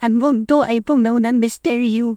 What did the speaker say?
Ang mundo ay puno ng misteryo.